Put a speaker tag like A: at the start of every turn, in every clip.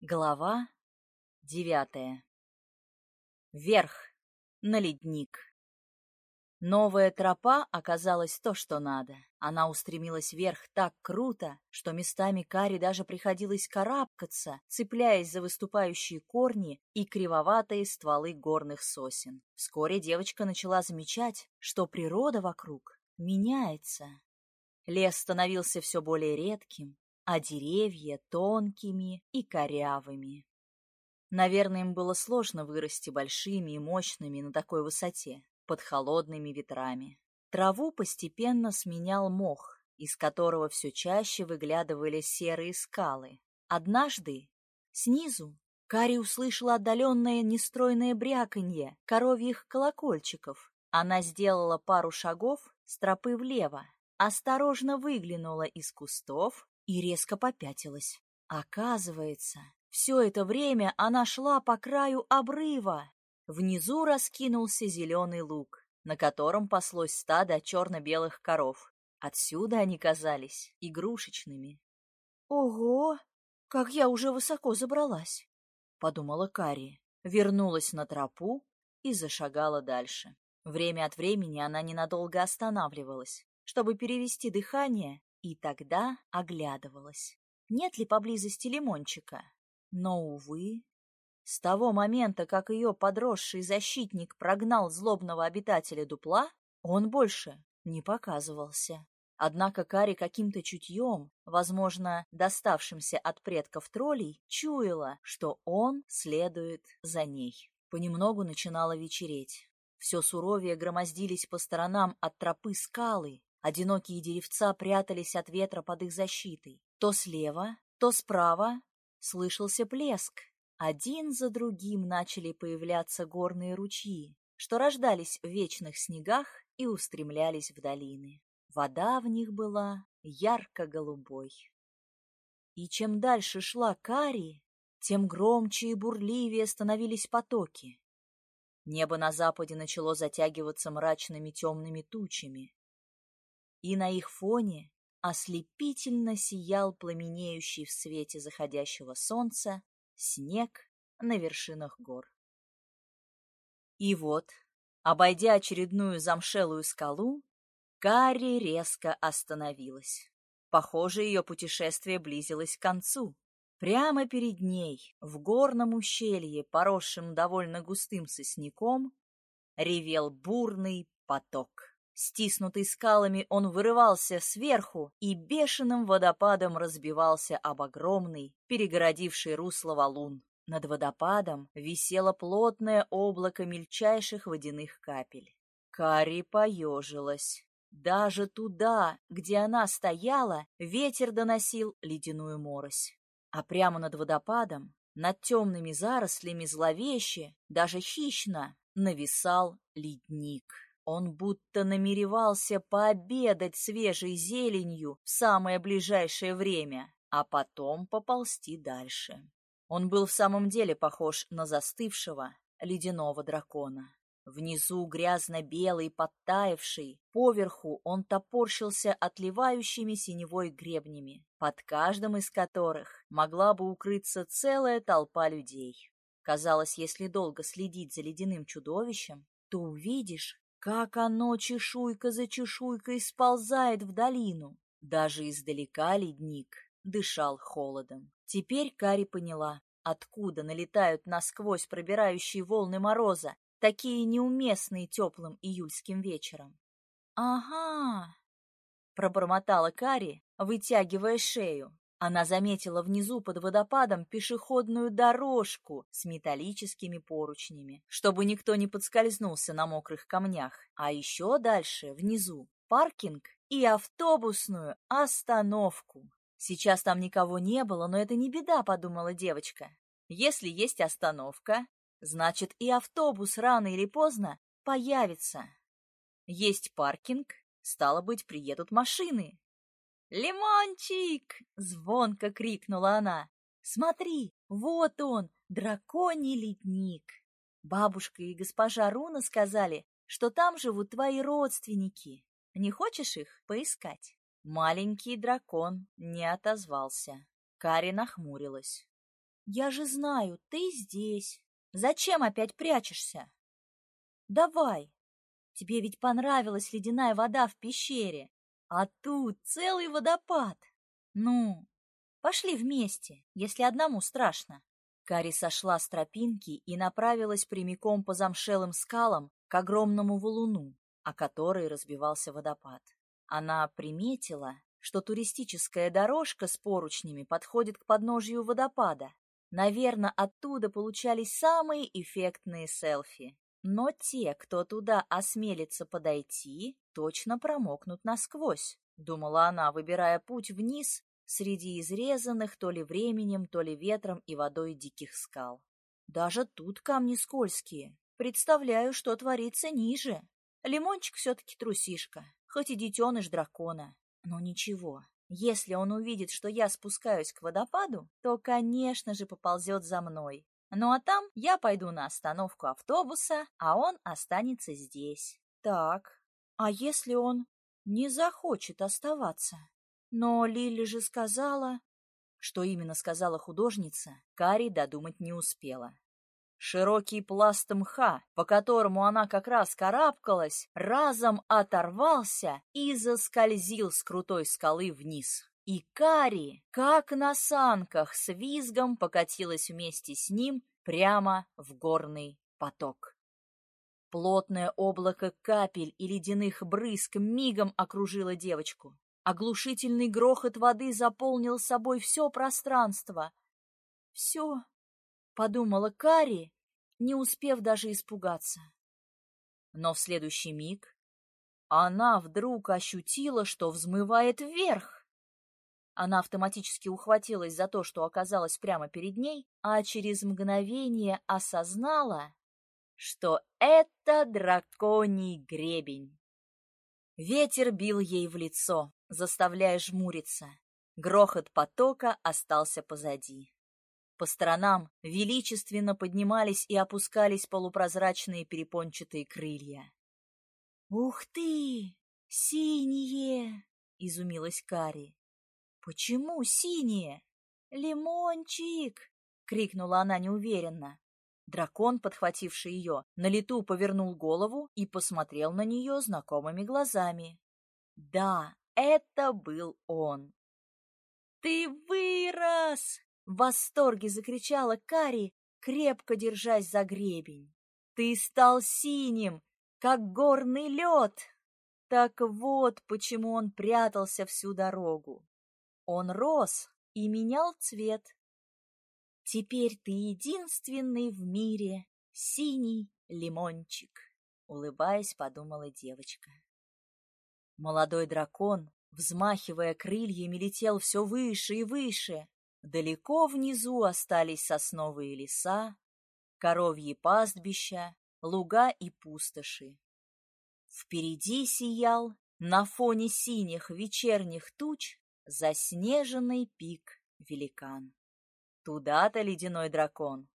A: Глава девятая. Вверх, на ледник. Новая тропа оказалась то, что надо. Она устремилась вверх так круто, что местами Кари даже приходилось карабкаться, цепляясь за выступающие корни и кривоватые стволы горных сосен. Вскоре девочка начала замечать, что природа вокруг меняется. Лес становился все более редким, а деревья тонкими и корявыми. Наверное, им было сложно вырасти большими и мощными на такой высоте, под холодными ветрами. Траву постепенно сменял мох, из которого все чаще выглядывали серые скалы. Однажды, снизу, Кари услышала отдаленное нестройное бряканье коровьих колокольчиков. Она сделала пару шагов с тропы влево, осторожно выглянула из кустов и резко попятилась. Оказывается, все это время она шла по краю обрыва. Внизу раскинулся зеленый луг, на котором паслось стадо черно-белых коров. Отсюда они казались игрушечными. «Ого! Как я уже высоко забралась!» — подумала Кари, вернулась на тропу и зашагала дальше. Время от времени она ненадолго останавливалась, чтобы перевести дыхание и тогда оглядывалась, нет ли поблизости лимончика. Но, увы, с того момента, как ее подросший защитник прогнал злобного обитателя дупла, он больше не показывался. Однако Кари каким-то чутьем, возможно, доставшимся от предков троллей, чуяла, что он следует за ней. Понемногу начинало вечереть. Все суровее громоздились по сторонам от тропы скалы, Одинокие деревца прятались от ветра под их защитой. То слева, то справа слышался плеск. Один за другим начали появляться горные ручьи, что рождались в вечных снегах и устремлялись в долины. Вода в них была ярко-голубой. И чем дальше шла Кари, тем громче и бурливее становились потоки. Небо на западе начало затягиваться мрачными темными тучами и на их фоне ослепительно сиял пламенеющий в свете заходящего солнца снег на вершинах гор. И вот, обойдя очередную замшелую скалу, Карри резко остановилась. Похоже, ее путешествие близилось к концу. Прямо перед ней, в горном ущелье, поросшем довольно густым сосняком, ревел бурный поток. Стиснутый скалами, он вырывался сверху и бешеным водопадом разбивался об огромный, перегородивший русло валун. Над водопадом висело плотное облако мельчайших водяных капель. Кари поежилась. Даже туда, где она стояла, ветер доносил ледяную морось. А прямо над водопадом, над темными зарослями зловеще, даже хищно, нависал ледник. Он будто намеревался пообедать свежей зеленью в самое ближайшее время, а потом поползти дальше. Он был в самом деле похож на застывшего ледяного дракона. Внизу грязно-белый, подтаявший, поверху он топорщился отливающими синевой гребнями, под каждым из которых могла бы укрыться целая толпа людей. Казалось, если долго следить за ледяным чудовищем, то увидишь, как оно чешуйка за чешуйкой сползает в долину. Даже издалека ледник дышал холодом. Теперь Кари поняла, откуда налетают насквозь пробирающие волны мороза, такие неуместные теплым июльским вечером. «Ага!» — пробормотала Кари, вытягивая шею. Она заметила внизу под водопадом пешеходную дорожку с металлическими поручнями, чтобы никто не подскользнулся на мокрых камнях. А еще дальше, внизу, паркинг и автобусную остановку. Сейчас там никого не было, но это не беда, подумала девочка. Если есть остановка, значит и автобус рано или поздно появится. Есть паркинг, стало быть, приедут машины. «Лимончик!» — звонко крикнула она. «Смотри, вот он, драконий ледник!» Бабушка и госпожа Руна сказали, что там живут твои родственники. Не хочешь их поискать? Маленький дракон не отозвался. Кари нахмурилась. Я же знаю, ты здесь. Зачем опять прячешься? Давай. Тебе ведь понравилась ледяная вода в пещере, а тут целый водопад. Ну, пошли вместе, если одному страшно. Кари сошла с тропинки и направилась прямиком по замшелым скалам к огромному валуну, о который разбивался водопад. Она приметила, что туристическая дорожка с поручнями подходит к подножью водопада. Наверное, оттуда получались самые эффектные селфи. Но те, кто туда осмелится подойти, точно промокнут насквозь, думала она, выбирая путь вниз среди изрезанных то ли временем, то ли ветром и водой диких скал. Даже тут камни скользкие. Представляю, что творится ниже. Лимончик все-таки трусишка, хоть и детеныш дракона. Но ничего, если он увидит, что я спускаюсь к водопаду, то, конечно же, поползет за мной. Ну а там я пойду на остановку автобуса, а он останется здесь. Так, а если он не захочет оставаться? Но Лили же сказала... Что именно сказала художница, Кари додумать не успела. Широкий пласт мха, по которому она как раз карабкалась, разом оторвался и заскользил с крутой скалы вниз. И Кари, как на санках, с визгом покатилась вместе с ним прямо в горный поток. Плотное облако капель и ледяных брызг мигом окружило девочку. Оглушительный грохот воды заполнил собой все пространство. «Все», — подумала Кари, не успев даже испугаться. Но в следующий миг она вдруг ощутила, что взмывает вверх. Она автоматически ухватилась за то, что оказалось прямо перед ней, а через мгновение осознала, что это драконий гребень. Ветер бил ей в лицо заставляя жмуриться. Грохот потока остался позади. По сторонам величественно поднимались и опускались полупрозрачные перепончатые крылья. «Ух ты! Синие!» — изумилась Кари. «Почему синие?» «Лимончик!» — крикнула она неуверенно. Дракон, подхвативший ее, на лету повернул голову и посмотрел на нее знакомыми глазами. Да, это был он. «Ты вырос!» — в восторге закричала Кари, крепко держась за гребень. «Ты стал синим, как горный лед!» Так вот, почему он прятался всю дорогу. Он рос и менял цвет. Теперь ты единственный в мире синий лимончик, улыбаясь, подумала девочка. Молодой дракон, взмахивая крыльями, летел все выше и выше. Далеко внизу остались сосновые леса, коровьи пастбища, луга и пустоши. Впереди сиял, на фоне синих вечерних туч, заснеженный пик великан. Туда-то ледяной дракон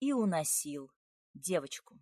A: и уносил девочку.